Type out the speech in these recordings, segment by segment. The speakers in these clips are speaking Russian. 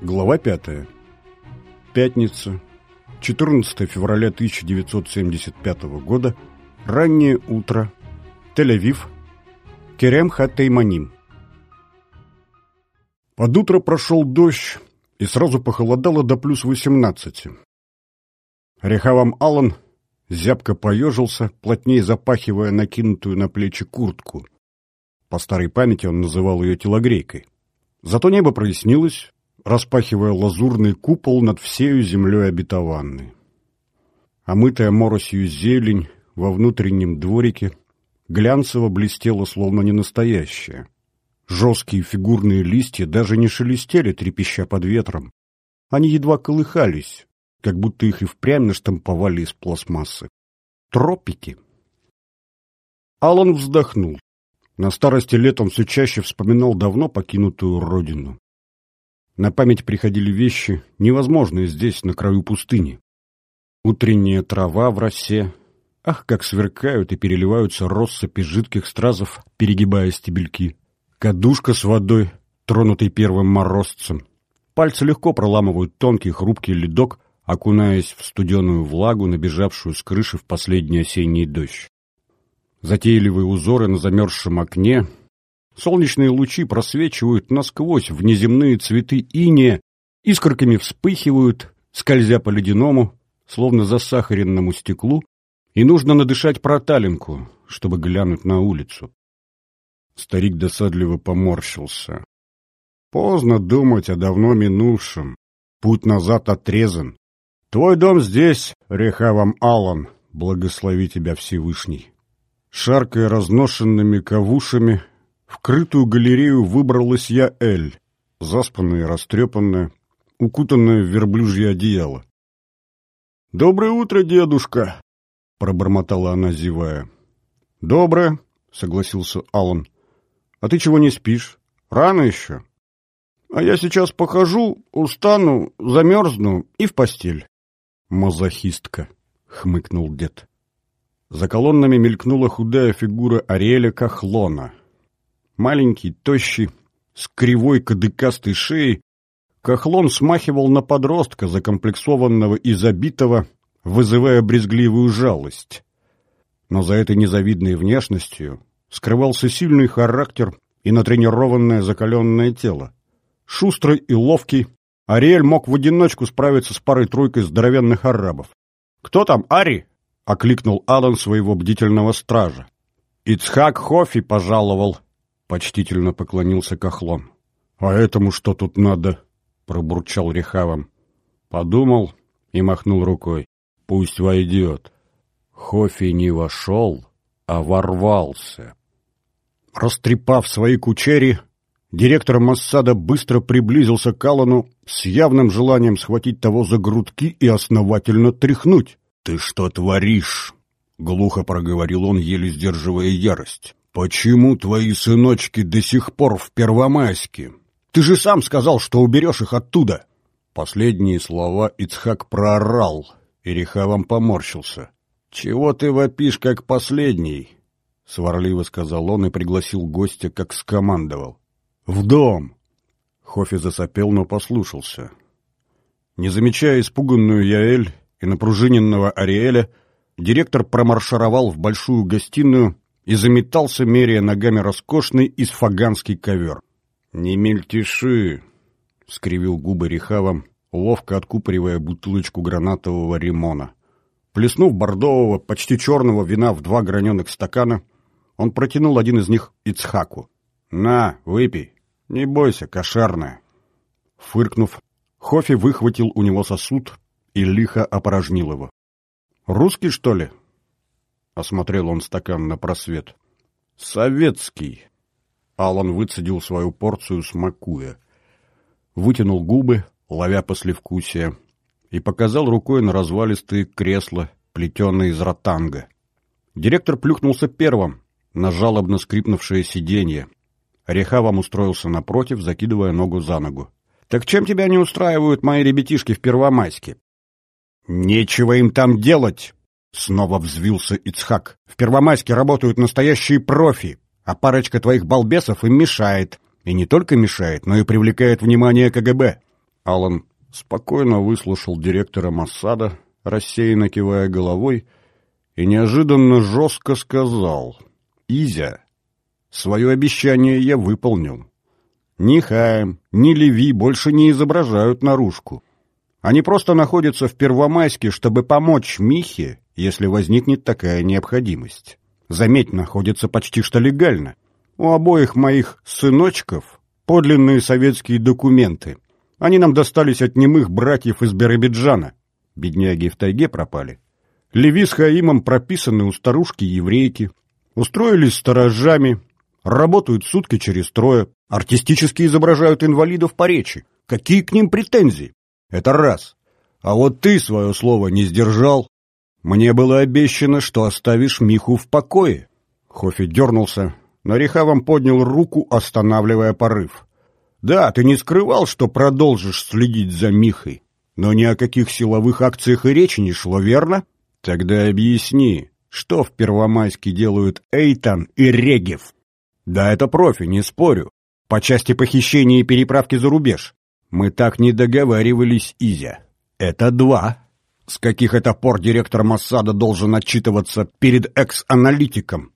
Глава 5. Пятница, 14 февраля 1975 года, раннее утро, Тель-Авив, Керем Хаттейманим. Под утро прошел дождь, и сразу похолодало до плюс 18. Рехавам Аллан зябко поежился, плотнее запахивая накинутую на плечи куртку. По старой памяти он называл ее телогрейкой. Зато небо прояснилось, распахивая лазурный купол над всею землей обетованной. Омытая моросью зелень во внутреннем дворике глянцево блестела, словно не настоящая. Жесткие фигурные листья даже не шелестели, трепеща под ветром. Они едва колыхались, как будто их и впрямь наштамповали из пластмассы. Тропики. Алан вздохнул. На старости лет он все чаще вспоминал давно покинутую родину. На память приходили вещи, невозможные здесь, на краю пустыни. Утренняя трава в росе. Ах, как сверкают и переливаются россыпи жидких стразов, перегибая стебельки. Кадушка с водой, тронутой первым морозцем. Пальцы легко проламывают тонкий хрупкий ледок, окунаясь в студеную влагу, набежавшую с крыши в последний осенний дождь. Затейливые узоры на замерзшем окне, Солнечные лучи просвечивают насквозь внеземные цветы иния, искорками вспыхивают, скользя по ледяному, словно засахаренному стеклу, и нужно надышать проталинку, чтобы глянуть на улицу. Старик досадливо поморщился. Поздно думать о давно минувшем. Путь назад отрезан. Твой дом здесь, Рехавам Аллан, благослови тебя Всевышний. Шаркая разношенными кавушами, в крытую галерею выбралась я Эль, заспанная и растрепанная, укутанная в верблюжье одеяло. «Доброе утро, дедушка!» — пробормотала она, зевая. «Доброе», — согласился Алан. «А ты чего не спишь? Рано еще?» «А я сейчас похожу, устану, замерзну и в постель». «Мазохистка», — хмыкнул дед. За колоннами мелькнула худая фигура Ариэля Кахлона — Маленький, тощий, с кривой кадыкастой шеей, Кахлон смахивал на подростка, закомплексованного и забитого, вызывая брезгливую жалость. Но за этой незавидной внешностью скрывался сильный характер и натренированное закаленное тело. Шустрый и ловкий, Ариэль мог в одиночку справиться с парой-тройкой здоровенных арабов. «Кто там, Ари?» — окликнул Алан своего бдительного стража. «Ицхак Хофи пожаловал», Почтительно поклонился Кахлон. «А этому что тут надо?» — пробурчал Рехавом. Подумал и махнул рукой. «Пусть войдет». Хофи не вошел, а ворвался. Растрепав свои кучери, директор Массада быстро приблизился к Аллану с явным желанием схватить того за грудки и основательно тряхнуть. «Ты что творишь?» — глухо проговорил он, еле сдерживая ярость. «Почему твои сыночки до сих пор в Первомайске? Ты же сам сказал, что уберешь их оттуда!» Последние слова Ицхак проорал, и Рехавам поморщился. «Чего ты вопишь, как последний?» — сварливо сказал он и пригласил гостя, как скомандовал. «В дом!» Хофи засопел, но послушался. Не замечая испуганную Яэль и напружиненного Ариэля, директор промаршировал в большую гостиную, и заметался, меряя ногами роскошный исфаганский ковер. «Не мельтеши!» — скривил губы Рехавом, ловко откупоривая бутылочку гранатового ремона. Плеснув бордового, почти черного вина в два граненых стакана, он протянул один из них Ицхаку. «На, выпей. Не бойся, кошерная». Фыркнув, Хофи выхватил у него сосуд и лихо опорожнил его. «Русский, что ли?» Осмотрел он стакан на просвет. «Советский!» Алан выцедил свою порцию, смакуя. Вытянул губы, ловя послевкусие, и показал рукой на развалистые кресла, плетеные из ротанга. Директор плюхнулся первым, на жалобно скрипнувшее сиденье. Рехавом устроился напротив, закидывая ногу за ногу. «Так чем тебя не устраивают мои ребятишки в Первомайске?» «Нечего им там делать!» Снова взвился Ицхак. В Первомайске работают настоящие профи, а парочка твоих балбесов им мешает. И не только мешает, но и привлекает внимание КГБ. Алан спокойно выслушал директора Массада, рассеянно кивая головой, и неожиданно жестко сказал «Изя, свое обещание я выполнил. Ни Хаем, ни Леви больше не изображают наружку. Они просто находятся в Первомайске, чтобы помочь Михе, если возникнет такая необходимость. Заметь, находятся почти что легально. У обоих моих сыночков подлинные советские документы. Они нам достались от немых братьев из Биробиджана. Бедняги в тайге пропали. Леви с Хаимом прописаны у старушки-еврейки. Устроились сторожами, работают сутки через трое, артистически изображают инвалидов по речи. Какие к ним претензии? Это раз. А вот ты свое слово не сдержал. Мне было обещано, что оставишь Миху в покое. Хофи дернулся, но Рехавом поднял руку, останавливая порыв. Да, ты не скрывал, что продолжишь следить за Михой, но ни о каких силовых акциях и речи не шло, верно? Тогда объясни, что в Первомайске делают Эйтан и Регев? Да, это профи, не спорю. По части похищения и переправки за рубеж. Мы так не договаривались, Изя. Это два. С каких это пор директор Моссада должен отчитываться перед экс-аналитиком?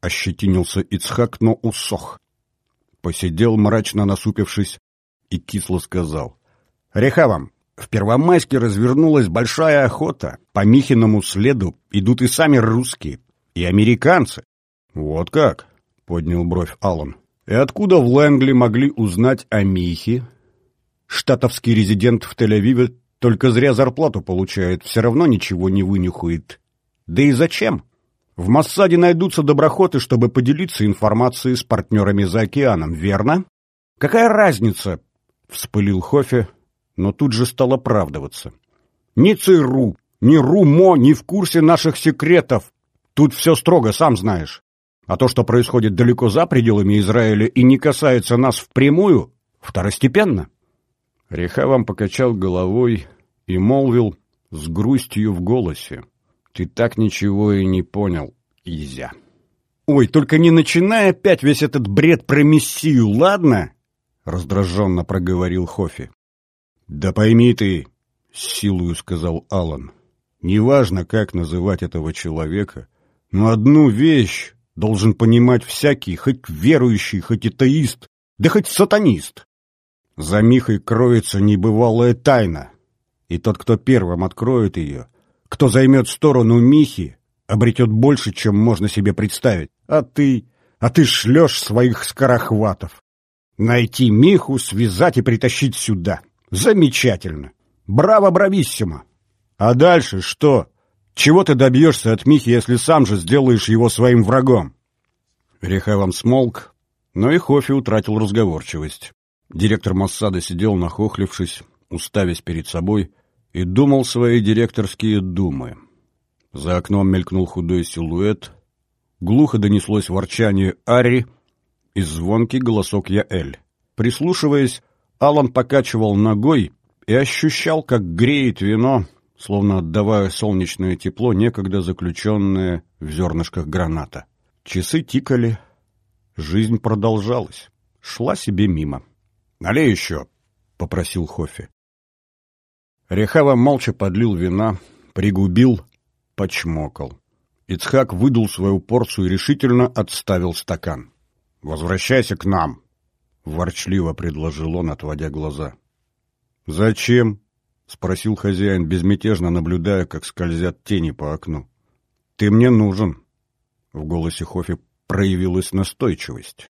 Ощетинился Ицхак, но усох. Посидел мрачно насупившись и кисло сказал. Рехавам, в Первомайске развернулась большая охота. По Михиному следу идут и сами русские, и американцы. Вот как? Поднял бровь Аллан. И откуда в Лэнгли могли узнать о Михе? Штатовский резидент в Тель-Авиве только зря зарплату получает, все равно ничего не вынюхает. Да и зачем? В Массаде найдутся доброхоты, чтобы поделиться информацией с партнерами за океаном, верно? Какая разница? Вспылил Хофе, но тут же стал оправдываться. Ни ЦРУ, ни РУМО не в курсе наших секретов. Тут все строго, сам знаешь. А то, что происходит далеко за пределами Израиля и не касается нас впрямую, второстепенно. Рехавам покачал головой и молвил с грустью в голосе. «Ты так ничего и не понял, Изя». «Ой, только не начинай опять весь этот бред про Мессию, ладно?» — раздраженно проговорил Хофи. «Да пойми ты», — с силою сказал Алан, — «неважно, как называть этого человека, но одну вещь должен понимать всякий, хоть верующий, хоть атеист, да хоть сатанист. За Михой кроется небывалая тайна, и тот, кто первым откроет ее, кто займет сторону Михи, обретет больше, чем можно себе представить. А ты... а ты шлешь своих скорохватов. Найти Миху, связать и притащить сюда. Замечательно. Браво, брависсимо. А дальше что? Чего ты добьешься от Михи, если сам же сделаешь его своим врагом? Рехавом смолк, но и Хофи утратил разговорчивость. Директор Моссада сидел, нахохлившись, уставясь перед собой, и думал свои директорские думы. За окном мелькнул худой силуэт, глухо донеслось ворчание Ари и звонкий голосок Яэль. Прислушиваясь, Алан покачивал ногой и ощущал, как греет вино, словно отдавая солнечное тепло, некогда заключенное в зернышках граната. Часы тикали, жизнь продолжалась, шла себе мимо. «Налей еще!» — попросил Хофи. Рехава молча подлил вина, пригубил, почмокал. Ицхак выдул свою порцию и решительно отставил стакан. «Возвращайся к нам!» — ворчливо предложил он, отводя глаза. «Зачем?» — спросил хозяин, безмятежно наблюдая, как скользят тени по окну. «Ты мне нужен!» — в голосе Хофи проявилась настойчивость.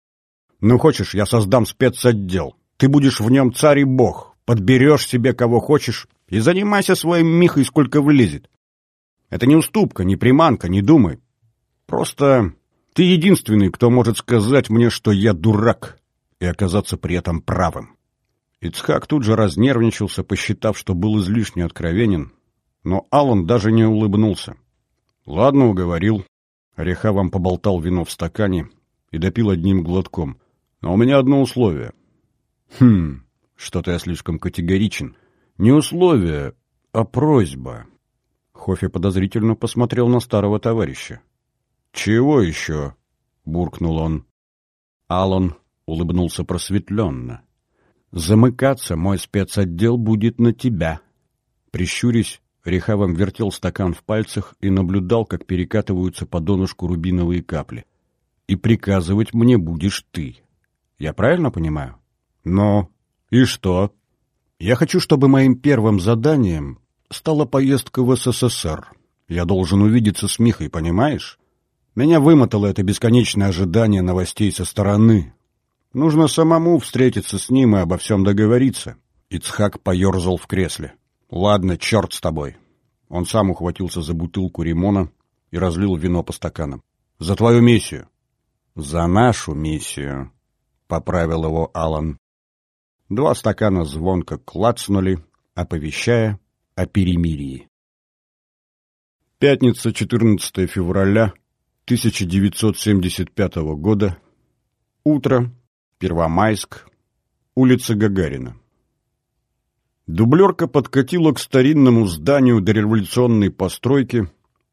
«Ну, хочешь, я создам спецотдел. Ты будешь в нем царь и бог, подберешь себе кого хочешь и занимайся своим Михой, сколько влезет. Это не уступка, не приманка, не думай. Просто ты единственный, кто может сказать мне, что я дурак, и оказаться при этом правым. Ицхак тут же разнервничался, посчитав, что был излишне откровенен, но Алан даже не улыбнулся. «Ладно, уговорил». Рехавам поболтал вино в стакане и допил одним глотком. «Но у меня одно условие. Хм, что-то я слишком категоричен. Не условие, а просьба. Хофи подозрительно посмотрел на старого товарища. «Чего еще?» — буркнул он. Алан улыбнулся просветленно. Замыкаться мой спецотдел будет на тебя. Прищурясь, Рехавом вертел стакан в пальцах и наблюдал, как перекатываются по донышку рубиновые капли. И приказывать мне будешь ты. Я правильно понимаю? Но и что? Я хочу, чтобы моим первым заданием стала поездка в СССР. Я должен увидеться с Михой, понимаешь? Меня вымотало это бесконечное ожидание новостей со стороны. Нужно самому встретиться с ним и обо всем договориться. Ицхак поерзал в кресле. Ладно, черт с тобой. Он сам ухватился за бутылку ремона и разлил вино по стаканам. За твою миссию. За нашу миссию, поправил его Алан. Два стакана звонко клацнули, оповещая о перемирии. Пятница, 14 февраля 1975 года. Утро. Первомайск. Улица Гагарина. Дублерка подкатила к старинному зданию дореволюционной постройки,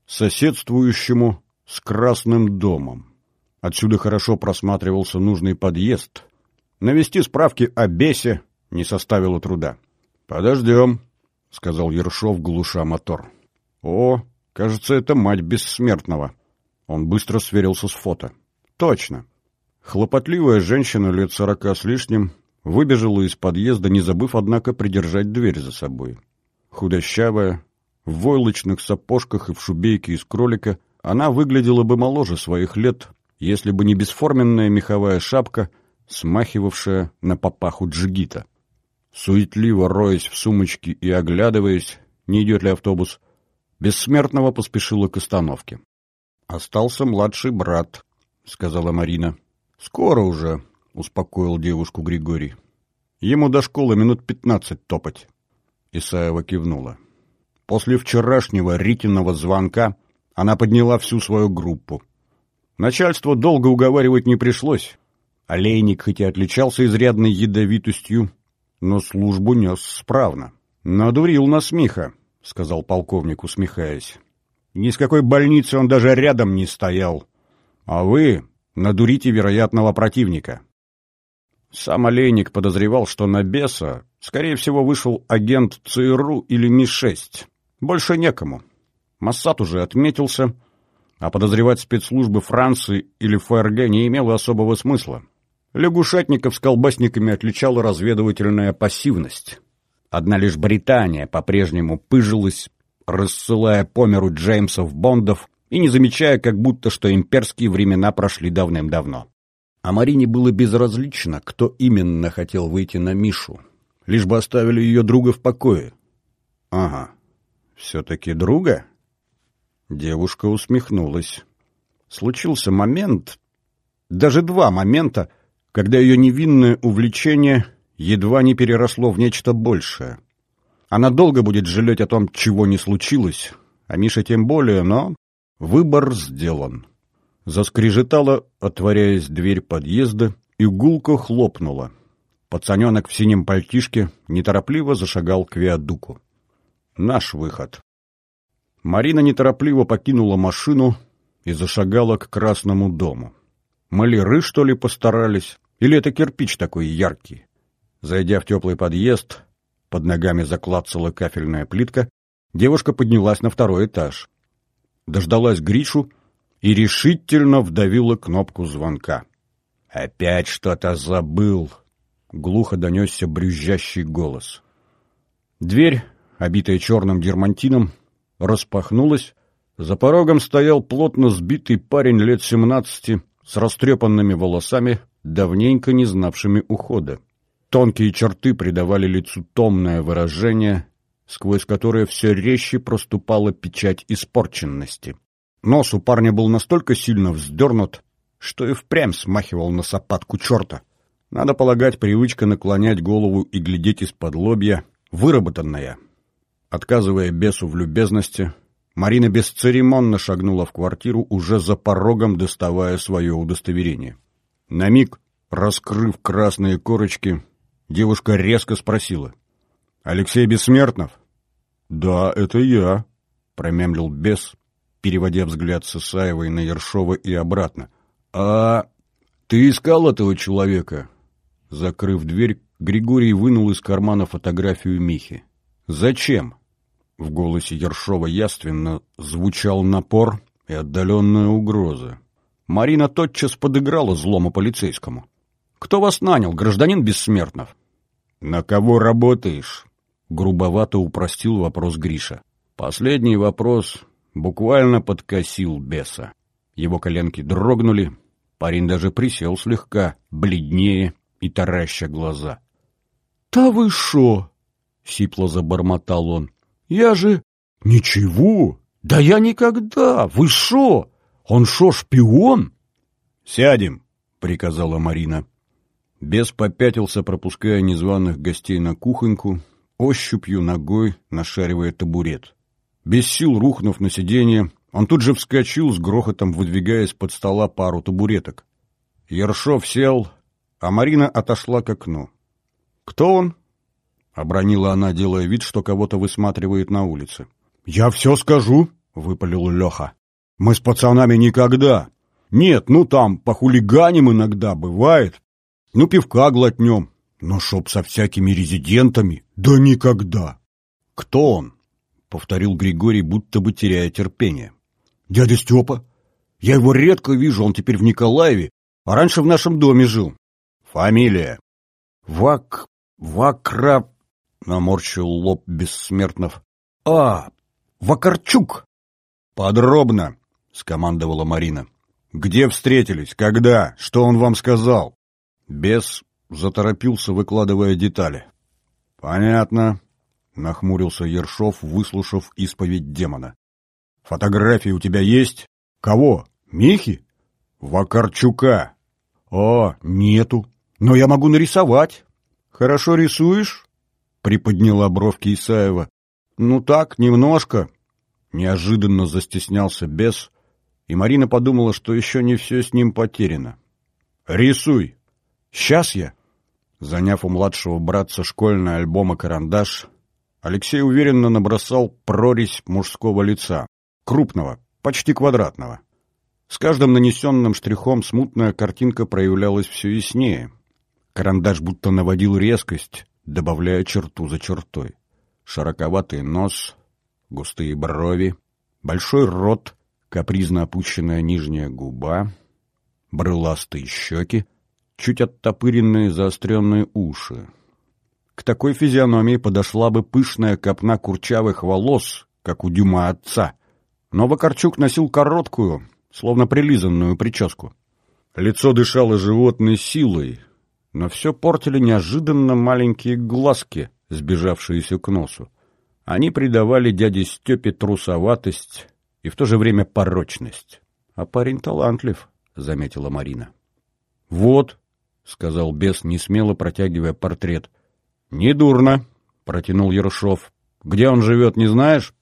соседствующему с Красным домом. Отсюда хорошо просматривался нужный подъезд. Навести справки о бесе не составило труда. «Подождем», — сказал Ершов, глуша мотор. «О, кажется, это мать бессмертного». Он быстро сверился с фото. «Точно. Хлопотливая женщина лет сорока с лишним выбежала из подъезда, не забыв, однако, придержать дверь за собой. Худощавая, в войлочных сапожках и в шубейке из кролика, она выглядела бы моложе своих лет, если бы не бесформенная меховая шапка, смахивавшая на папаху джигита. Суетливо роясь в сумочке и оглядываясь, не идет ли автобус, бессмертного поспешила к остановке. «Остался младший брат», — сказала Марина. «Скоро уже», — успокоил девушку Григорий. «Ему до школы минут пятнадцать топать». Исаева кивнула. После вчерашнего Ритиного звонка она подняла всю свою группу. Начальство долго уговаривать не пришлось. Олейник хоть и отличался изрядной ядовитостью, но службу нес справно. «Надурил нас Миха», — сказал полковник, усмехаясь. Ни с какой больницы он даже рядом не стоял. А вы надурите вероятного противника. Сам Олейник подозревал, что на беса, скорее всего, вышел агент ЦРУ или Ми-6. Больше некому. Массад уже отметился, а подозревать спецслужбы Франции или ФРГ не имело особого смысла. Лягушатников с колбасниками отличала разведывательная пассивность. Одна лишь Британия по-прежнему пыжилась рассылая по миру Джеймсов Бондов и не замечая, как будто что имперские времена прошли давным-давно. А Марине было безразлично, кто именно хотел выйти на Мишу, лишь бы оставили ее друга в покое. «Ага, все-таки друга?» Девушка усмехнулась. Случился момент, даже два момента, когда ее невинное увлечение едва не переросло в нечто большее. Она долго будет жалеть о том, чего не случилось, а Миша тем более, но выбор сделан. Заскрежетала, отворяясь дверь подъезда, и гулко хлопнула. Пацаненок в синем пальтишке неторопливо зашагал к виадуку. Наш выход. Марина неторопливо покинула машину и зашагала к Красному дому. Маляры, что ли, постарались? Или это кирпич такой яркий? Зайдя в теплый подъезд, под ногами заклацала кафельная плитка, девушка поднялась на второй этаж. Дождалась Гришу и решительно вдавила кнопку звонка. «Опять что-то забыл!» — глухо донесся брюзжащий голос. Дверь, обитая черным дермантином, распахнулась. За порогом стоял плотно сбитый парень лет семнадцати с растрепанными волосами, давненько не знавшими ухода. Тонкие черты придавали лицу томное выражение, сквозь которое все резче проступала печать испорченности. Нос у парня был настолько сильно вздернут, что и впрямь смахивал на сапатку черта. Надо полагать, привычка наклонять голову и глядеть из-под лобья выработанная. Отказывая бесу в любезности, Марина бесцеремонно шагнула в квартиру, уже за порогом доставая свое удостоверение. На миг, раскрыв красные корочки, Девушка резко спросила. «Алексей Бессмертнов?» «Да, это я», — промямлил бес, переводя взгляд с Исаевой на Ершова и обратно. «А ты искал этого человека?» Закрыв дверь, Григорий вынул из кармана фотографию Михи. «Зачем?» В голосе Ершова яственно звучал напор и отдаленная угроза. Марина тотчас подыграла злому полицейскому. «Кто вас нанял, гражданин Бессмертнов?» «На кого работаешь?» — грубовато упростил вопрос Гриша. Последний вопрос буквально подкосил беса. Его коленки дрогнули, парень даже присел слегка, бледнее и тараща глаза. «Та вы шо?» — сипло забормотал он. «Я же...» «Ничего! Да я никогда! Вы шо? Он шо, шпион?» «Сядем!» — приказала Марина. Бес попятился, пропуская незваных гостей на кухоньку, ощупью ногой нашаривая табурет. Без сил рухнув на сиденье, он тут же вскочил с грохотом, выдвигая из-под стола пару табуреток. Ершов сел, а Марина отошла к окну. «Кто он?» — обронила она, делая вид, что кого-то высматривает на улице. «Я все скажу», — выпалил Леха. «Мы с пацанами никогда. Нет, ну там, похулиганим иногда, бывает. Ну, пивка глотнем. Но чтоб со всякими резидентами, да никогда». «Кто он?» — повторил Григорий, будто бы теряя терпение. «Дядя Степа. Я его редко вижу, он теперь в Николаеве, а раньше в нашем доме жил. Фамилия?» «Вак... Вакра...» — наморщил лоб Бессмертнов. «А, Вакарчук!» «Подробно!» — скомандовала Марина. «Где встретились? Когда? Что он вам сказал?» Бес заторопился, выкладывая детали. «Понятно», — нахмурился Ершов, выслушав исповедь демона. «Фотографии у тебя есть? Кого? Михи? Вакарчука?» «О, нету. Но я могу нарисовать». «Хорошо рисуешь?» — приподняла бровки Исаева. «Ну так, немножко». Неожиданно застеснялся бес, и Марина подумала, что еще не все с ним потеряно. «Рисуй!» «Сейчас я!» Заняв у младшего братца школьный альбом и карандаш, Алексей уверенно набросал прорезь мужского лица, крупного, почти квадратного. С каждым нанесенным штрихом смутная картинка проявлялась все яснее. Карандаш будто наводил резкость, добавляя черту за чертой. Широковатый нос, густые брови, большой рот, капризно опущенная нижняя губа, брыластые щеки, чуть оттопыренные заостренные уши. К такой физиономии подошла бы пышная копна курчавых волос, как у Дюма отца. Но Вакарчук носил короткую, словно прилизанную прическу. Лицо дышало животной силой, но все портили неожиданно маленькие глазки, сбежавшиеся к носу. Они придавали дяде Степе трусоватость и в то же время порочность. А парень талантлив, — заметила Марина. — Вот, — сказал бес, несмело протягивая портрет. — Недурно, — протянул Ершов. — Где он живет, не знаешь?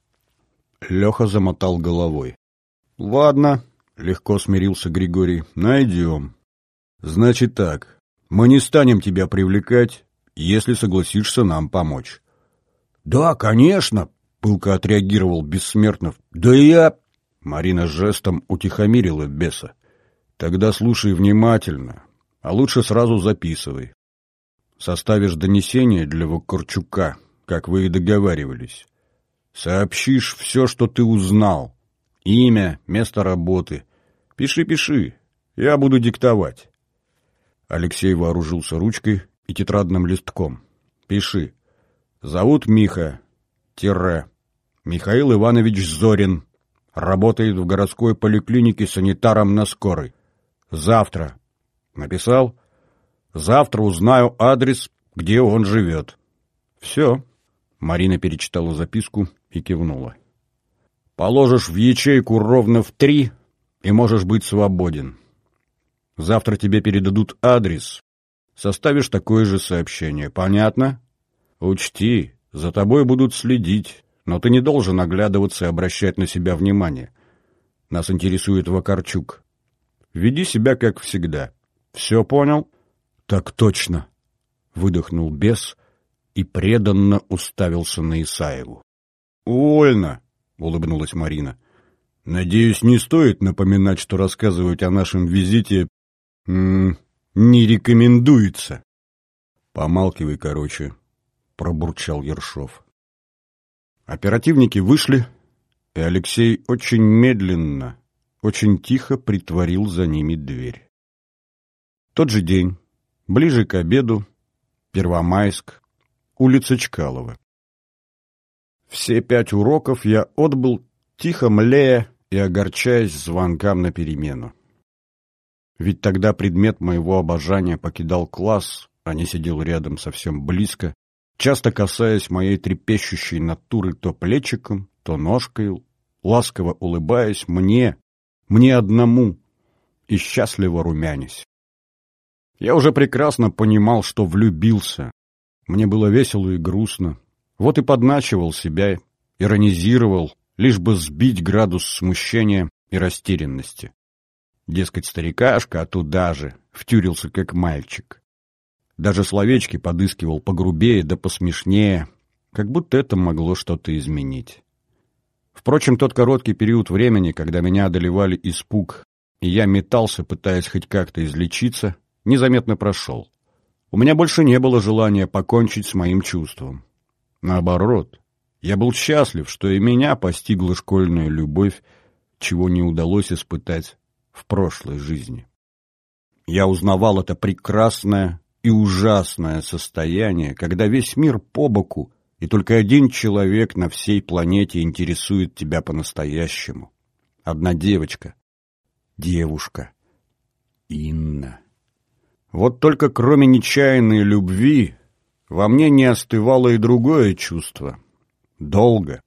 Леха замотал головой. — Ладно, — легко смирился Григорий, — найдем. — Значит так, мы не станем тебя привлекать, если согласишься нам помочь. — Да, конечно, — пылко отреагировал Бессмертнов. — Да я... Марина жестом утихомирила беса. — Тогда слушай внимательно, а лучше сразу записывай. Составишь донесение для Вакарчука, как вы и договаривались. Сообщишь все, что ты узнал. Имя, место работы. Пиши, пиши. Я буду диктовать. Алексей вооружился ручкой и тетрадным листком. Пиши. Зовут Миха. Тире. Михаил Иванович Зорин. Работает в городской поликлинике санитаром на скорой. Завтра Написал. Завтра узнаю адрес, где он живет. Все. Марина перечитала записку и кивнула. Положишь в ячейку ровно в три, и можешь быть свободен. Завтра тебе передадут адрес. Составишь такое же сообщение. Понятно? Учти, за тобой будут следить, но ты не должен оглядываться и обращать на себя внимание. Нас интересует Вакарчук. Веди себя как всегда. Все понял? Так точно, выдохнул бес и преданно уставился на Исаеву. Вольно, улыбнулась Марина. Надеюсь, не стоит напоминать, что рассказывать о нашем визите м -м, не рекомендуется. Помалкивай, короче, пробурчал Ершов. Оперативники вышли, и Алексей очень медленно, очень тихо притворил за ними дверь. Тот же день, ближе к обеду, Первомайск, улица Чкалова. Все пять уроков я отбыл, тихо млея и огорчаясь звонкам на перемену. Ведь тогда предмет моего обожания покидал класс, а не сидел рядом совсем близко, часто касаясь моей трепещущей натуры то плечиком, то ножкой, ласково улыбаясь мне, мне одному, и счастливо румянясь. Я уже прекрасно понимал, что влюбился. Мне было весело и грустно. Вот и подначивал себя, иронизировал, лишь бы сбить градус смущения и растерянности. Дескать, старикашка, а туда же, втюрился как мальчик. Даже словечки подыскивал погрубее да посмешнее, как будто это могло что-то изменить. Впрочем, тот короткий период времени, когда меня одолевали испуг, и я метался, пытаясь хоть как-то излечиться, незаметно прошел. У меня больше не было желания покончить с моим чувством. Наоборот, я был счастлив, что и меня постигла школьная любовь, чего не удалось испытать в прошлой жизни. Я узнавал это прекрасное и ужасное состояние, когда весь мир по боку, и только один человек на всей планете интересует тебя по-настоящему. Одна девочка. Девушка. Инна. Вот только кроме нечаянной любви во мне не остывало и другое чувство. Долго.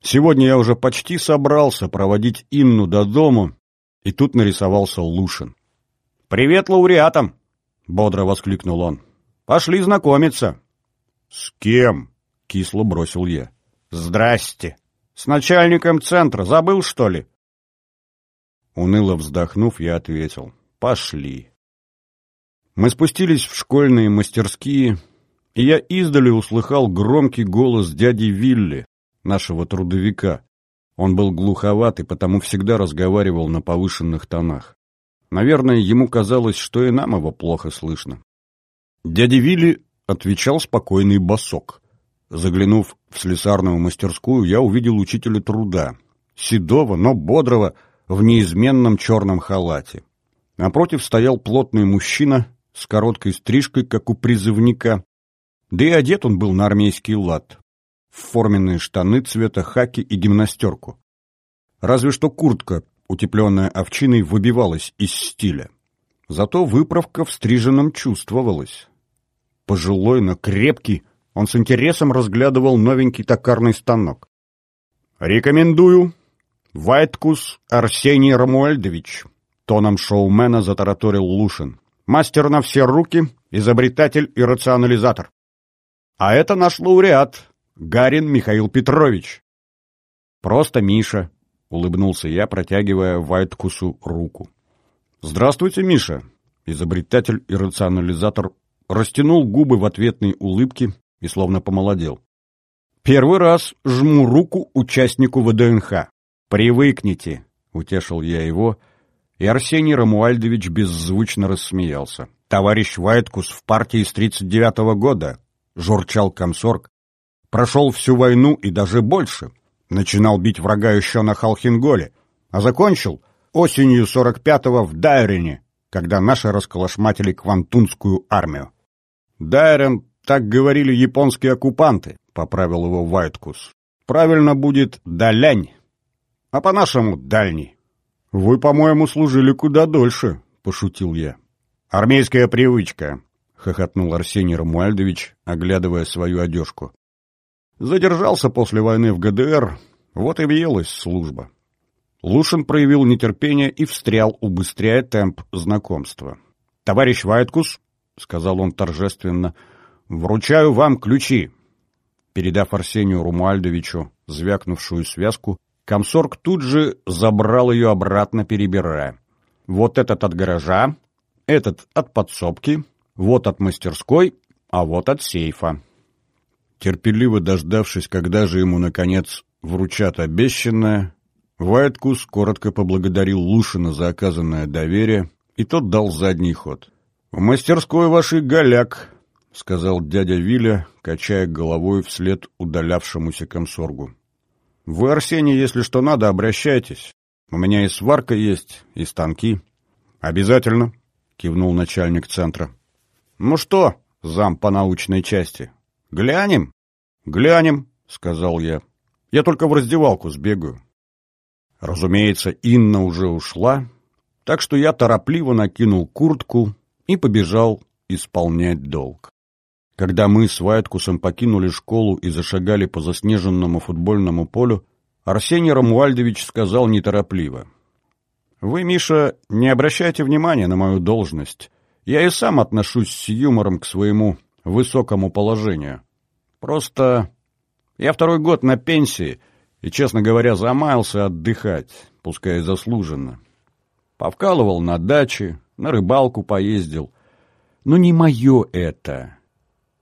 Сегодня я уже почти собрался проводить Инну до дому, и тут нарисовался Лушин. «Привет лауреатам!» — бодро воскликнул он. «Пошли знакомиться». «С кем?» — кисло бросил я. «Здрасте! С начальником центра. Забыл, что ли?» Уныло вздохнув, я ответил. «Пошли». Мы спустились в школьные мастерские, и я издали услыхал громкий голос дяди Вилли, нашего трудовика. Он был глуховат и потому всегда разговаривал на повышенных тонах. Наверное, ему казалось, что и нам его плохо слышно. Дядя Вилли отвечал спокойный босок. Заглянув в слесарную мастерскую, я увидел учителя труда, седого, но бодрого, в неизменном черном халате. Напротив стоял плотный мужчина с короткой стрижкой, как у призывника, да и одет он был на армейский лад, в форменные штаны цвета хаки и гимнастерку. Разве что куртка, утепленная овчиной, выбивалась из стиля. Зато выправка в стриженном чувствовалась. Пожилой, но крепкий, он с интересом разглядывал новенький токарный станок. «Рекомендую. Вайткус Арсений Рамуэльдович», — тоном шоумена затараторил Лушин. «Мастер на все руки, изобретатель и рационализатор. А это наш лауреат, Гарин Михаил Петрович». «Просто Миша», — улыбнулся я, протягивая Вайткусу руку. «Здравствуйте, Миша!» Изобретатель и рационализатор растянул губы в ответной улыбке и словно помолодел. «Первый раз жму руку участнику ВДНХ. Привыкните!» — утешил я его, и Арсений Рамуальдович беззвучно рассмеялся. «Товарищ Вайткус в партии с тридцать девятого года», — журчал комсорг, «прошел всю войну и даже больше. Начинал бить врага еще на Халхинголе, а закончил осенью 45-го в Дайрене, когда наши расколошматили Квантунскую армию. Дайрен так говорили японские оккупанты, поправил его Вайткус. Правильно будет «далянь», а по-нашему «дальний». Вы, по-моему, служили куда дольше, пошутил я. Армейская привычка, хохотнул Арсений Рамуальдович, оглядывая свою одежку. Задержался после войны в ГДР, вот и въелась служба. Лушин проявил нетерпение и встрял, убыстряя темп знакомства. «Товарищ Вайткус», — сказал он торжественно, — «вручаю вам ключи». Передав Арсению Румуальдовичу звякнувшую связку, комсорг тут же забрал ее обратно, перебирая. «Вот этот от гаража, этот от подсобки, вот от мастерской, а вот от сейфа». Терпеливо дождавшись, когда же ему, наконец, вручат обещанное, Вайткус коротко поблагодарил Лушина за оказанное доверие, и тот дал задний ход. «В мастерской вашей голяк», — сказал дядя Виля, качая головой вслед удалявшемуся комсоргу. «Вы, Арсений, если что надо, обращайтесь. У меня и сварка есть, и станки». «Обязательно», — кивнул начальник центра. «Ну что, зам по научной части, глянем?» «Глянем», — сказал я. «Я только в раздевалку сбегаю». Разумеется, Инна уже ушла, так что я торопливо накинул куртку и побежал исполнять долг. Когда мы с Вайткусом покинули школу и зашагали по заснеженному футбольному полю, Арсений Рамуальдович сказал неторопливо. «Вы, Миша, не обращайте внимания на мою должность. Я и сам отношусь с юмором к своему высокому положению. Просто я второй год на пенсии и, честно говоря, замаялся отдыхать, пускай заслуженно. Повкалывал на даче, на рыбалку поездил. Но не мое это.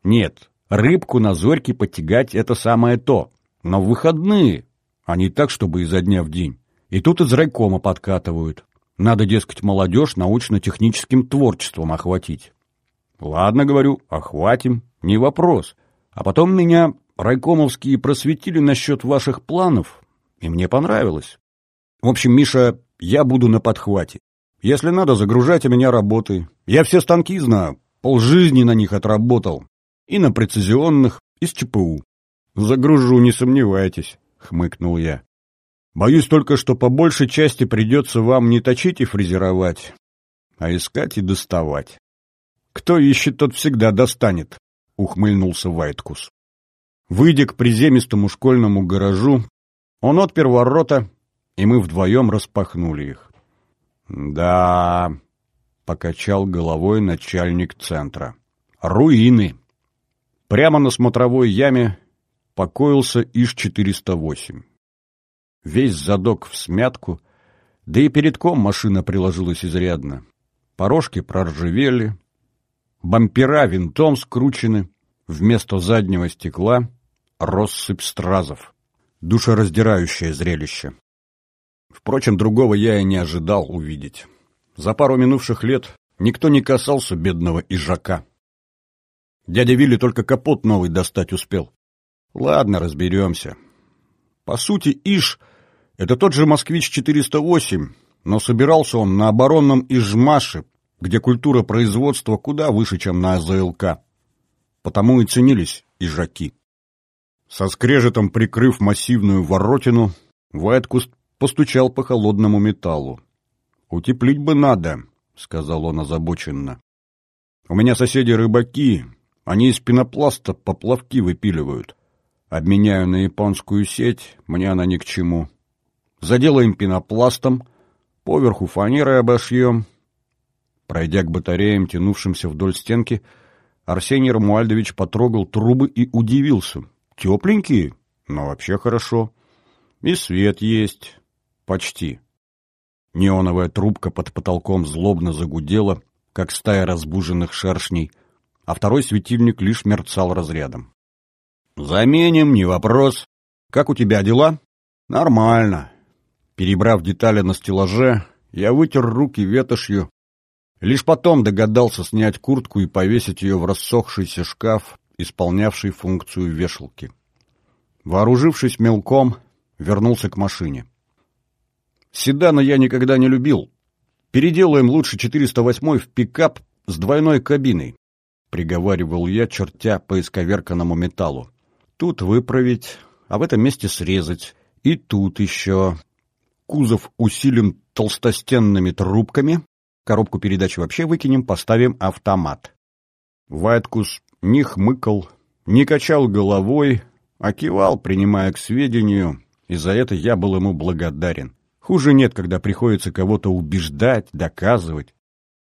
Нет, рыбку на зорьке потягать — это самое то. Но в выходные, а не так, чтобы изо дня в день. И тут из райкома подкатывают. Надо, дескать, молодежь научно-техническим творчеством охватить. Ладно, говорю, охватим, не вопрос. А потом меня райкомовские просветили насчет ваших планов, и мне понравилось. В общем, Миша, я буду на подхвате. Если надо, загружайте меня работой. Я все станки знаю, полжизни на них отработал. И на прецизионных, и с ЧПУ. Загружу, не сомневайтесь, хмыкнул я. Боюсь только, что по большей части придется вам не точить и фрезеровать, а искать и доставать. Кто ищет, тот всегда достанет, ухмыльнулся Вайткус. Выйдя к приземистому школьному гаражу, он отпер ворота, и мы вдвоем распахнули их. «Да...» — покачал головой начальник центра. «Руины!» Прямо на смотровой яме покоился ИЖ-408. Весь задок в смятку, да и передком машина приложилась изрядно. Порожки проржавели, бампера винтом скручены, вместо заднего стекла — россыпь стразов. Душераздирающее зрелище. Впрочем, другого я и не ожидал увидеть. За пару минувших лет никто не касался бедного ижака. Дядя Вилли только капот новый достать успел. Ладно, разберемся. По сути, Иж — это тот же «Москвич-408», но собирался он на оборонном Ижмаше, где культура производства куда выше, чем на АЗЛК. Потому и ценились ижаки. Со скрежетом прикрыв массивную воротину, Вайткуст постучал по холодному металлу. «Утеплить бы надо», — сказал он озабоченно. «У меня соседи рыбаки, они из пенопласта поплавки выпиливают. Обменяю на японскую сеть, мне она ни к чему. Заделаем пенопластом, поверху фанерой обошьем». Пройдя к батареям, тянувшимся вдоль стенки, Арсений Рамуальдович потрогал трубы и удивился. «Тепленькие, но вообще хорошо. И свет есть, Почти. Неоновая трубка под потолком злобно загудела, как стая разбуженных шершней, а второй светильник лишь мерцал разрядом. «Заменим, не вопрос. Как у тебя дела?» «Нормально». Перебрав детали на стеллаже, я вытер руки ветошью. Лишь потом догадался снять куртку и повесить ее в рассохшийся шкаф, исполнявший функцию вешалки. Вооружившись мелком, вернулся к машине. Седана я никогда не любил. Переделаем лучше 408 в пикап с двойной кабиной, приговаривал я, чертя по исковерканному металлу. Тут выправить, а в этом месте срезать. И тут еще. Кузов усилим толстостенными трубками. Коробку передач вообще выкинем, поставим автомат. Вайткус не хмыкал, не качал головой, а кивал, принимая к сведению, и за это я был ему благодарен. Хуже нет, когда приходится кого-то убеждать, доказывать.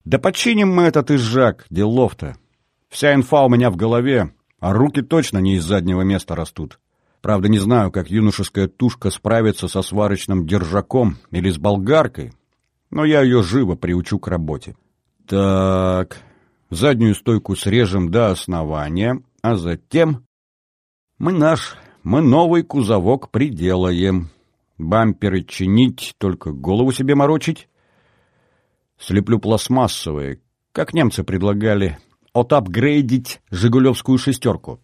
Да починим мы этот изжак, делов-то. Вся инфа у меня в голове, а руки точно не из заднего места растут. Правда, не знаю, как юношеская тушка справится со сварочным держаком или с болгаркой, но я ее живо приучу к работе. Так, заднюю стойку срежем до основания, а затем мы наш, мы новый кузовок приделаем. Бамперы чинить, только голову себе морочить. Слеплю пластмассовые, как немцы предлагали, отапгрейдить «Жигулевскую шестерку».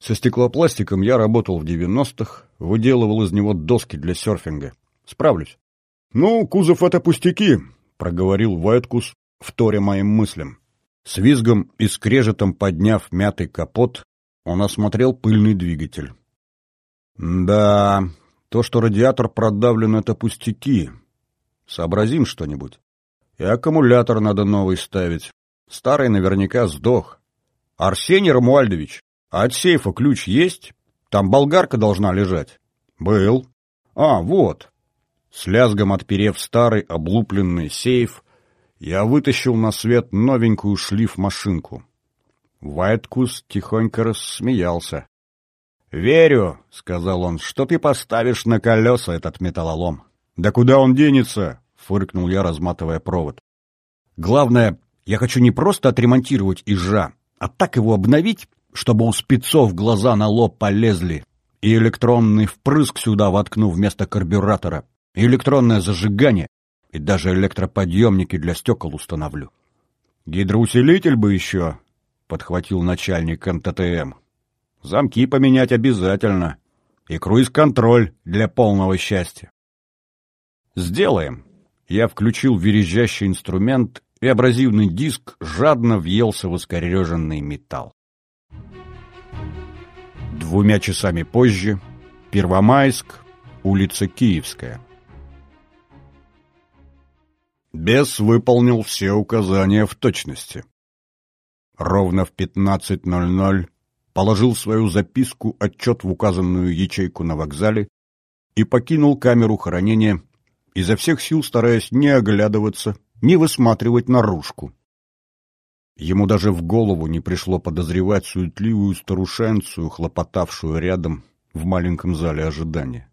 Со стеклопластиком я работал в 90-х, выделывал из него доски для серфинга. Справлюсь. «Ну, кузов — это пустяки», — проговорил Вайткус, вторя моим мыслям. С визгом и скрежетом подняв мятый капот, он осмотрел пыльный двигатель. «Да, то, что радиатор продавлен, — это пустяки. Сообразим что-нибудь. И аккумулятор надо новый ставить. Старый наверняка сдох. Арсений Рамуальдович, а от сейфа ключ есть? Там болгарка должна лежать. Был. А, вот. С лязгом отперев старый облупленный сейф, я вытащил на свет новенькую шлиф-машинку. Вайткус тихонько рассмеялся. «Верю», — сказал он, — «что ты поставишь на колеса этот металлолом». «Да куда он денется?» — фыркнул я, разматывая провод. «Главное, я хочу не просто отремонтировать ижа, а так его обновить, чтобы у спецов глаза на лоб полезли, и электронный впрыск сюда воткну вместо карбюратора, электронное зажигание, и даже электроподъемники для стекол установлю». «Гидроусилитель бы еще», — подхватил начальник МТТМ. Замки поменять обязательно. И круиз-контроль для полного счастья. Сделаем. Я включил верещащий инструмент, и абразивный диск жадно въелся в искореженный металл. Двумя часами позже. Первомайск, улица Киевская. Бес выполнил все указания в точности. Ровно в 15.00 положил свою записку, отчет в указанную ячейку на вокзале и покинул камеру хранения, изо всех сил стараясь не оглядываться, не высматривать наружку. Ему даже в голову не пришло подозревать суетливую старушенцию, хлопотавшую рядом в маленьком зале ожидания.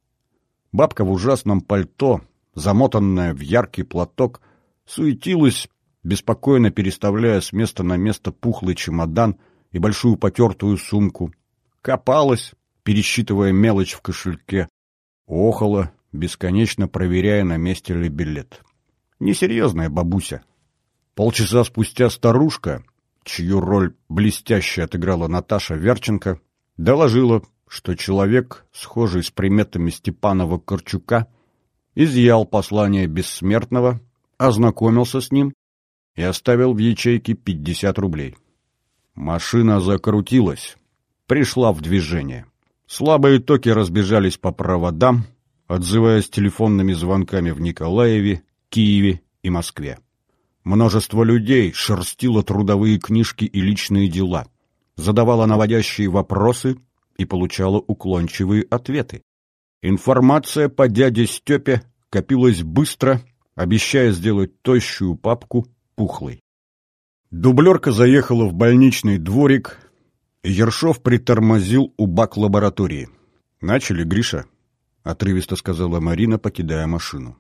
Бабка в ужасном пальто, замотанная в яркий платок, суетилась, беспокойно переставляя с места на место пухлый чемодан — и большую потертую сумку, копалась, пересчитывая мелочь в кошельке, охала, бесконечно проверяя, на месте ли билет. Несерьезная бабуся. Полчаса спустя старушка, чью роль блестяще отыграла Наташа Верченко, доложила, что человек, схожий с приметами Степанова Корчука, изъял послание бессмертного, ознакомился с ним и оставил в ячейке 50 рублей. Машина закрутилась, пришла в движение. Слабые токи разбежались по проводам, отзываясь телефонными звонками в Николаеве, Киеве и Москве. Множество людей шерстило трудовые книжки и личные дела, задавало наводящие вопросы и получало уклончивые ответы. Информация по дяде Степе копилась быстро, обещая сделать тощую папку пухлой. Дублерка заехала в больничный дворик, и Ершов притормозил у бак-лаборатории. «Начали, Гриша», — отрывисто сказала Марина, покидая машину.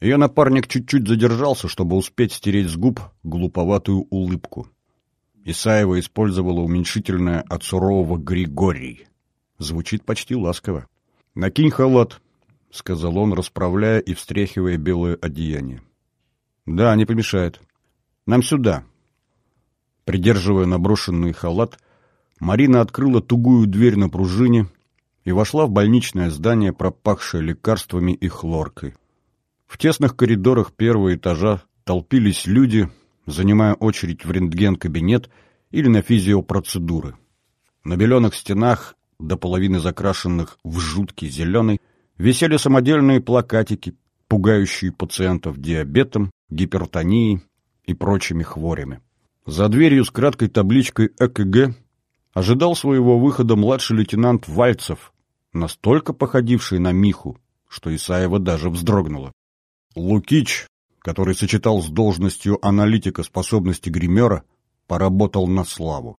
Ее напарник чуть-чуть задержался, чтобы успеть стереть с губ глуповатую улыбку. Исаева использовала уменьшительное от сурового «Григорий». Звучит почти ласково. «Накинь халат», — сказал он, расправляя и встряхивая белое одеяние. «Да, не помешает». Нам сюда. Придерживая наброшенный халат, Марина открыла тугую дверь на пружине и вошла в больничное здание, пропахшее лекарствами и хлоркой. В тесных коридорах первого этажа толпились люди, занимая очередь в рентген-кабинет или на физиопроцедуры. На беленых стенах, до половины закрашенных в жуткий зеленый, висели самодельные плакатики, пугающие пациентов диабетом, гипертонией и прочими хворями. За дверью с краткой табличкой ЭКГ ожидал своего выхода младший лейтенант Вальцев, настолько походивший на Миху, что Исаева даже вздрогнула. Лукич, который сочетал с должностью аналитика способности гримера, поработал на славу.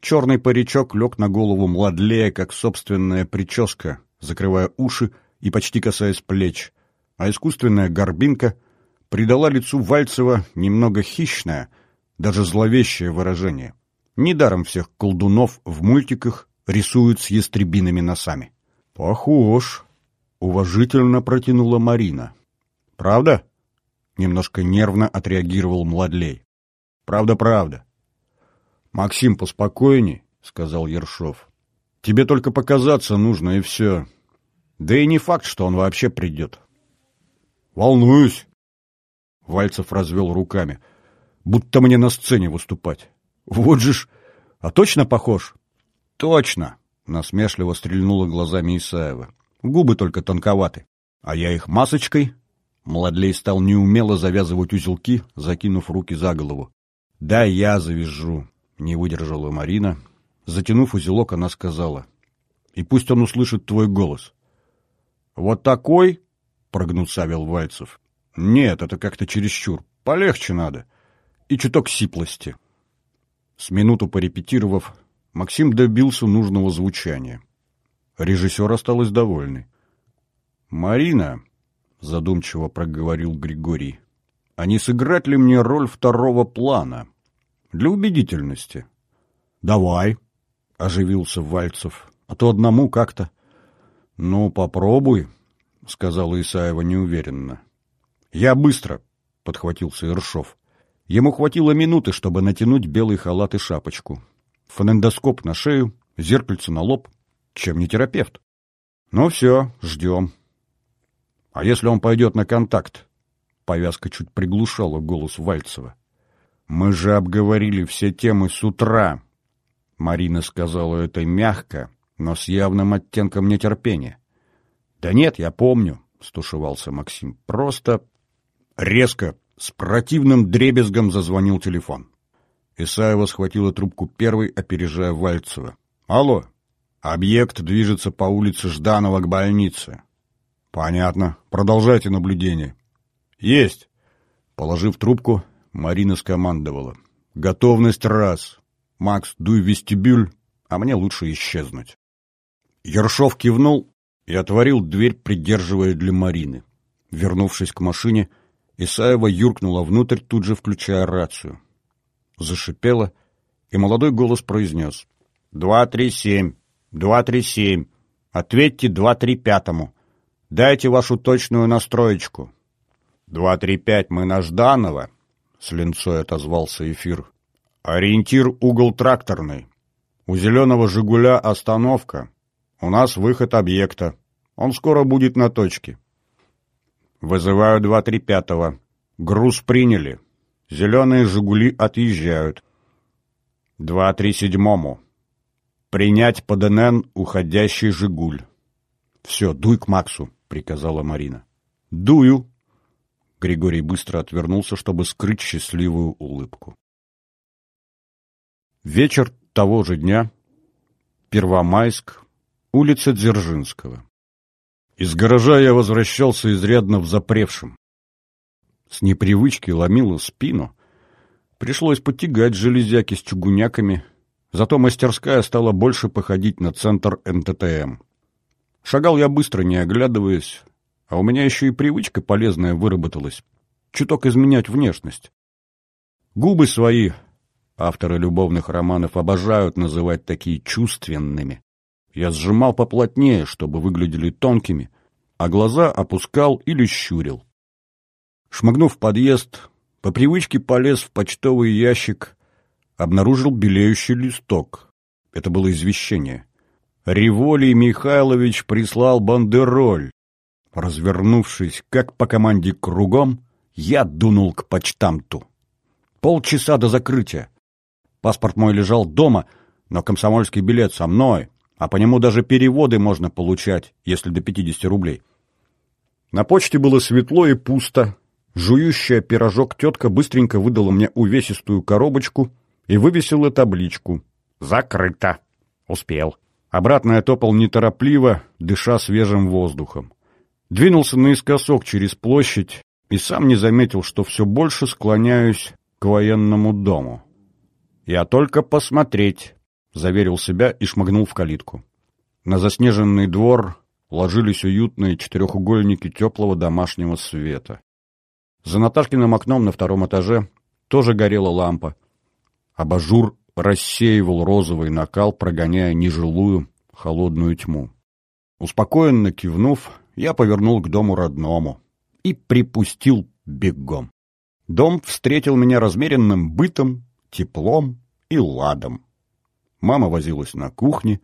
Черный паричок лег на голову младлея, как собственная прическа, закрывая уши и почти касаясь плеч, а искусственная горбинка придала лицу Вальцева немного хищное, даже зловещее выражение. Недаром всех колдунов в мультиках рисуют с ястребиными носами. «Похож», — уважительно протянула Марина. «Правда?» — немножко нервно отреагировал Младлей. «Правда, правда. Максим, поспокойней, — сказал Ершов. Тебе только показаться нужно, и все. Да и не факт, что он вообще придет. Волнуюсь. Вальцев развел руками. Будто мне на сцене выступать. Вот же ж... А точно похож? Точно, насмешливо стрельнула глазами Исаева. Губы только тонковаты. А я их масочкой? Младлей стал неумело завязывать узелки, закинув руки за голову. Да, я завяжу, не выдержала Марина. Затянув узелок, она сказала. И пусть он услышит твой голос. Вот такой? прогнусавил Вальцев. Нет, это как-то чересчур. Полегче надо. И чуток сиплости. С минуту порепетировав, Максим добился нужного звучания. Режиссер осталась довольной. «Марина», — задумчиво проговорил Григорий, — «а не сыграть ли мне роль второго плана? Для убедительности». «Давай», — оживился Вальцев, — «а то одному как-то». «Ну, попробуй», — сказала Исаева неуверенно. «Я быстро», — подхватился Иршов. Ему хватило минуты, чтобы натянуть белый халат и шапочку. Фонендоскоп на шею, зеркальце на лоб. Чем не терапевт? Ну все, ждем. А если он пойдет на контакт? Повязка чуть приглушала голос Вальцева. Мы же обговорили все темы с утра. Марина сказала это мягко, но с явным оттенком нетерпения. Да нет, я помню, стушевался Максим. Просто резко с противным дребезгом зазвонил телефон. Исаева схватила трубку первой, опережая Вальцева. «Алло! Объект движется по улице Жданова к больнице». «Понятно. Продолжайте наблюдение». «Есть!» Положив трубку, Марина скомандовала. «Готовность раз. Макс, дуй в вестибюль, а мне лучше исчезнуть». Ершов кивнул и отворил дверь, придерживая для Марины. Вернувшись к машине, Исаева юркнула внутрь, тут же включая рацию. Зашипела, и молодой голос произнес. «Два, три, семь! Два, три, семь! Ответьте два, три, пятому! Дайте вашу точную настроечку!» «Два, три, пять, мы на Жданова!» — с линцой отозвался эфир. «Ориентир угол тракторный. У зеленого «Жигуля» остановка. У нас выход объекта. Он скоро будет на точке. Вызываю 235-го. Груз приняли. Зеленые «Жигули» отъезжают. 237-му. Принять под НН уходящий «Жигуль». «Все, дуй к Максу», — приказала Марина. «Дую». Григорий быстро отвернулся, чтобы скрыть счастливую улыбку. Вечер того же дня. Первомайск. Улица Дзержинского. Из гаража я возвращался изрядно взапревшим. С непривычки ломило спину. Пришлось потягать железяки с чугуняками, зато мастерская стала больше походить на центр НТТМ. Шагал я быстро, не оглядываясь, а у меня еще и привычка полезная выработалась — чуток изменять внешность. Губы свои, авторы любовных романов обожают называть такие чувственными. Я сжимал поплотнее, чтобы выглядели тонкими, а глаза опускал или щурил. Шмыгнув в подъезд, по привычке полез в почтовый ящик, обнаружил белеющий листок. Это было извещение. Револий Михайлович прислал бандероль. Развернувшись, как по команде кругом, я дунул к почтамту. Полчаса до закрытия. Паспорт мой лежал дома, но комсомольский билет со мной а по нему даже переводы можно получать, если до 50 рублей. На почте было светло и пусто. Жующая пирожок тетка быстренько выдала мне увесистую коробочку и вывесила табличку. «Закрыто!» Успел. Обратно я топал неторопливо, дыша свежим воздухом. Двинулся наискосок через площадь и сам не заметил, что все больше склоняюсь к военному дому. Я только посмотреть, заверил себя и шмыгнул в калитку. На заснеженный двор ложились уютные четырехугольники теплого домашнего света. За Наташкиным окном на втором этаже тоже горела лампа. Абажур рассеивал розовый накал, прогоняя нежилую, холодную тьму. Успокоенно кивнув, я повернул к дому родному и припустил бегом. Дом встретил меня размеренным бытом, теплом и ладом. Мама возилась на кухне,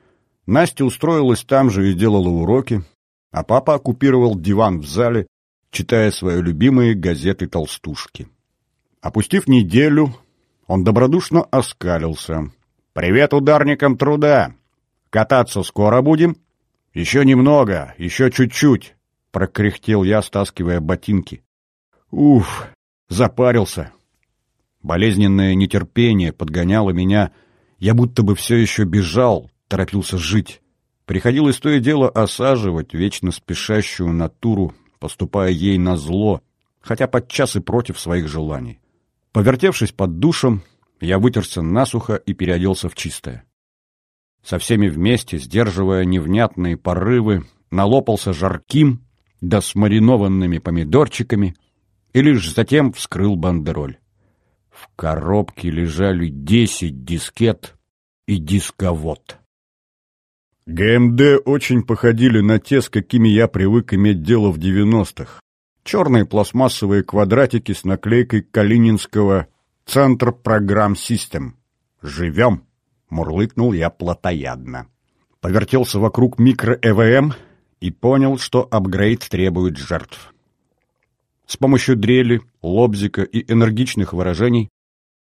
Настя устроилась там же и делала уроки, а папа оккупировал диван в зале, читая свои любимые газеты-толстушки. Опустив неделю, он добродушно оскалился. «Привет ударникам труда! Кататься скоро будем?» «Еще немного, еще чуть-чуть», — прокряхтел я, стаскивая ботинки. «Уф, запарился». Болезненное нетерпение подгоняло меня. Я будто бы все еще бежал, торопился жить. Приходилось то и дело осаживать вечно спешащую натуру, поступая ей на зло, хотя подчас и против своих желаний. Повертевшись под душем, я вытерся насухо и переоделся в чистое. Со всеми вместе, сдерживая невнятные порывы, налопался жарким, да с маринованными помидорчиками, и лишь затем вскрыл бандероль. В коробке лежали десять дискет и дисковод. ГМД очень походили на те, с какими я привык иметь дело в девяностых. Черные пластмассовые квадратики с наклейкой Калининского «Центр программ систем». «Живем!» — мурлыкнул я плотоядно. Повертелся вокруг микро-ЭВМ и понял, что апгрейд требует жертв. С помощью дрели, лобзика и энергичных выражений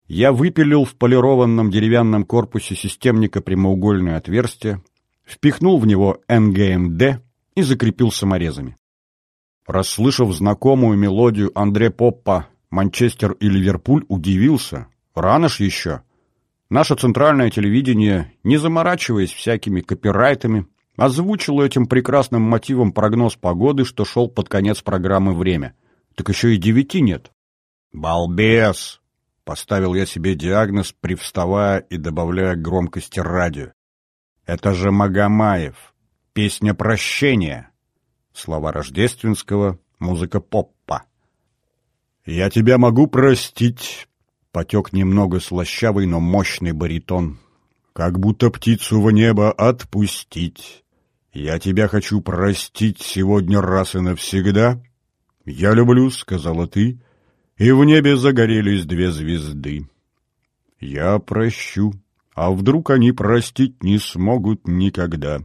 я выпилил в полированном деревянном корпусе системника прямоугольное отверстие, впихнул в него НГМД и закрепил саморезами. Расслышав знакомую мелодию Андре Поппа «Манчестер и Ливерпуль», удивился. Рано ж еще. Наше центральное телевидение, не заморачиваясь всякими копирайтами, озвучило этим прекрасным мотивом прогноз погоды, что шел под конец программы «Время». Так еще и девяти нет. «Балбес!» — поставил я себе диагноз, привставая и добавляя громкости радио. «Это же Магомаев! Песня прощения!» Слова рождественского, музыка поппа. «Я тебя могу простить», — потек немного слащавый, но мощный баритон. «Как будто птицу в небо отпустить. Я тебя хочу простить сегодня раз и навсегда. Я люблю», — сказала ты, — и в небе загорелись две звезды. Я прощу, а вдруг они простить не смогут никогда.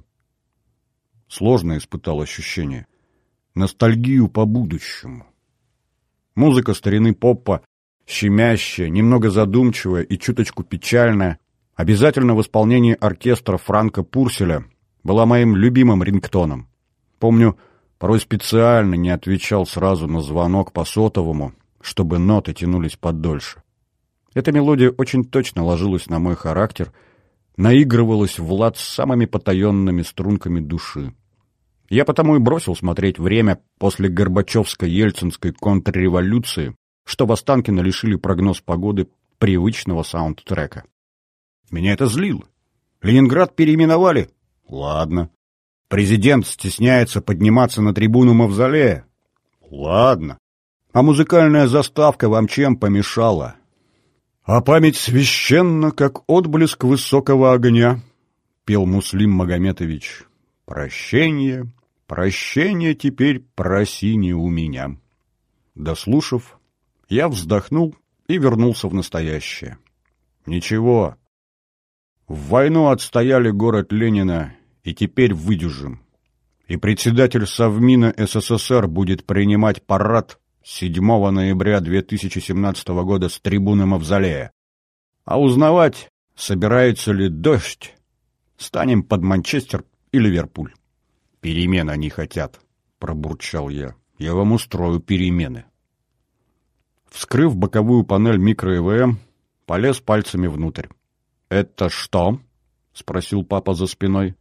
Сложно испытал ощущение. Ностальгию по будущему. Музыка старины Поппа, щемящая, немного задумчивая и чуточку печальная, обязательно в исполнении оркестра Франка Пурселя, была моим любимым рингтоном. Помню, порой специально не отвечал сразу на звонок по сотовому, чтобы ноты тянулись подольше. Эта мелодия очень точно ложилась на мой характер — наигрывалась в лад с самыми потаенными струнками души. Я потому и бросил смотреть время после Горбачевско-Ельцинской контрреволюции, что в Останкино лишили прогноз погоды привычного саундтрека. Меня это злило. Ленинград переименовали? Ладно. Президент стесняется подниматься на трибуну Мавзолея? Ладно. А музыкальная заставка вам чем помешала? «А память священна, как отблеск высокого огня», — пел Муслим Магометович. «Прощение, прощение теперь проси не у меня». Дослушав, я вздохнул и вернулся в настоящее. «Ничего. В войну отстояли город Ленина, и теперь выдержим. И председатель Совмина СССР будет принимать парад 7 ноября 2017 года с трибуны Мавзолея. А узнавать, собирается ли дождь, станем под Манчестер и Ливерпуль. Перемен они хотят, пробурчал я. Я вам устрою перемены. Вскрыв боковую панель микро-ЭВМ, полез пальцами внутрь. «Это что?» — спросил папа за спиной.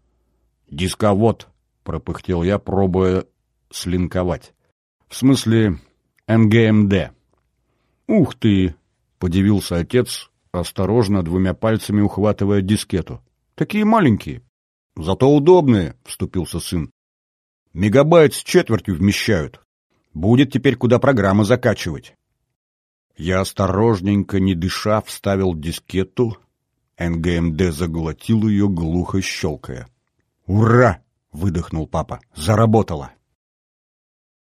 «Дисковод», — пропыхтел я, пробуя слинковать. «В смысле, НГМД. «Ух ты!» — подивился отец, осторожно двумя пальцами ухватывая дискету. «Такие маленькие. Зато удобные», — вступился сын. «Мегабайт с четвертью вмещают. Будет теперь куда программы закачивать». Я осторожненько, не дыша, вставил дискету. НГМД заглотил ее, глухо щелкая. «Ура!» — выдохнул папа. «Заработало!»